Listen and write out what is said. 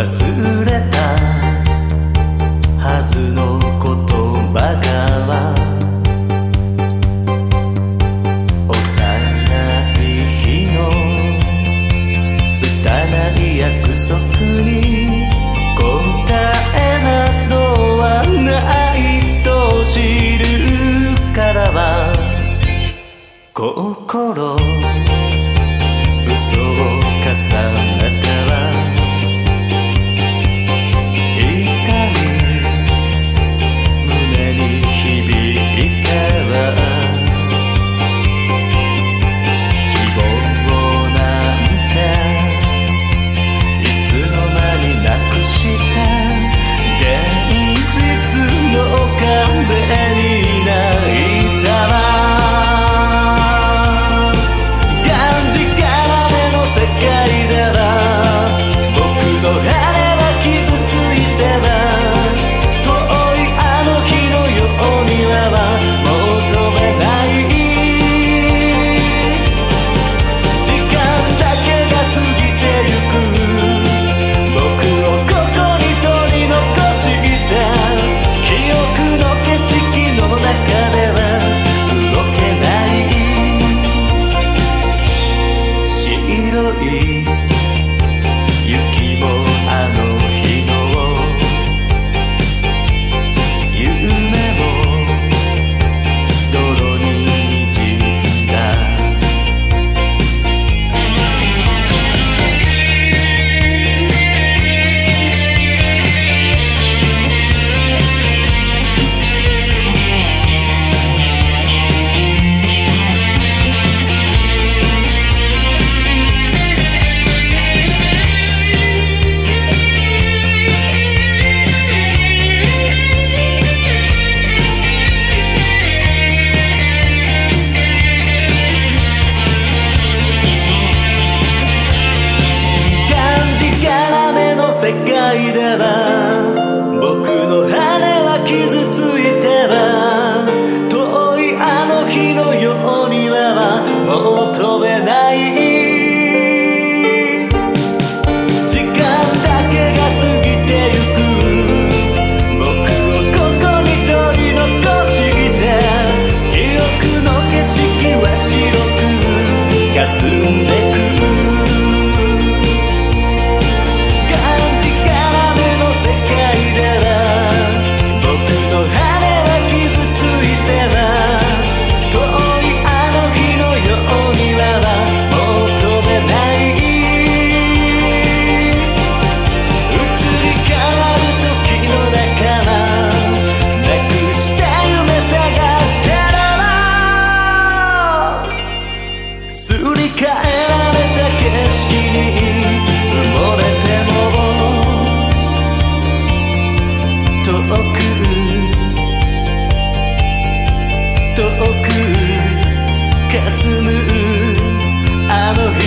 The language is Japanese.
忘れたはずの言葉が幼い日の拙い約束に答えなどはないと知るからは心か霞むあの